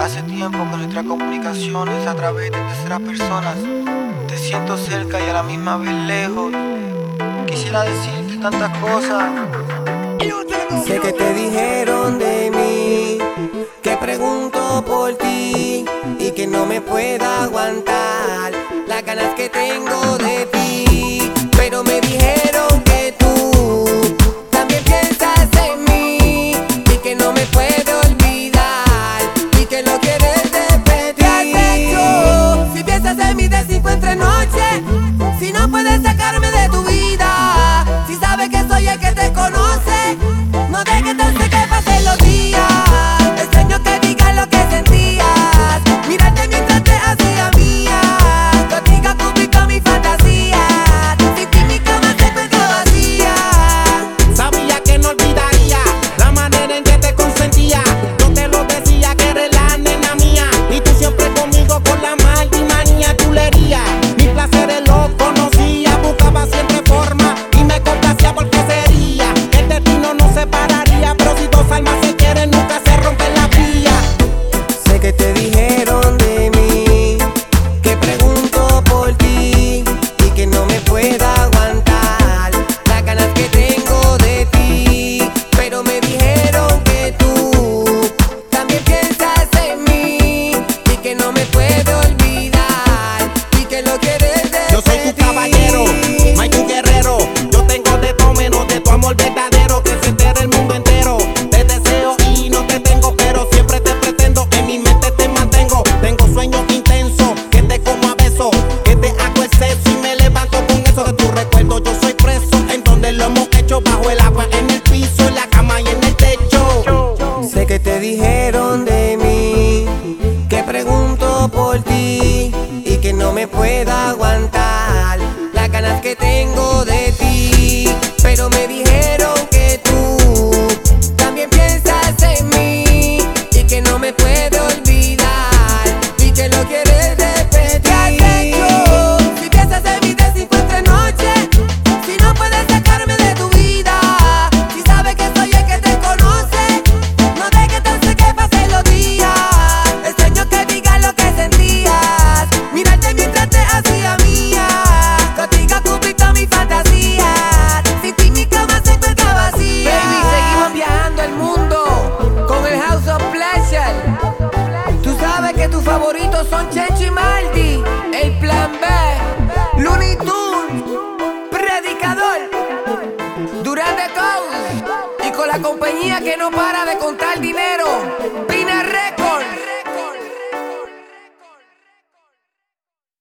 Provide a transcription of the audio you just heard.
Hace tiempo que nuestra comunicación es a través de terceras personas. Te siento cerca y a la misma vez lejos. Quisiera decirte tantas cosas. Sé que te dijeron de mí, que pregunto por ti y que no me pueda aguantar las ganas que tengo de de noche. Que puedo olvidar y que lo quieres repetir. Yo soy tu caballero, Mike tu guerrero. Yo tengo de todo menos de tu amor verdadero. Que se entere el mundo entero. Te deseo y no te tengo, pero siempre te pretendo. En mi mente te mantengo. Tengo sueños intensos, que te como a beso. Que te hago exceso y me levanto con eso de tu recuerdo. Yo soy preso, en donde lo hemos hecho bajo el agua, en el piso, en la cama y en el techo. Sé que te dijeron y que no me pueda aguantar. Las ganas que tengo de Son Checho y Maldi, el plan B, Looney Tunes, Predicador, Durante Coast y con la compañía que no para de contar dinero.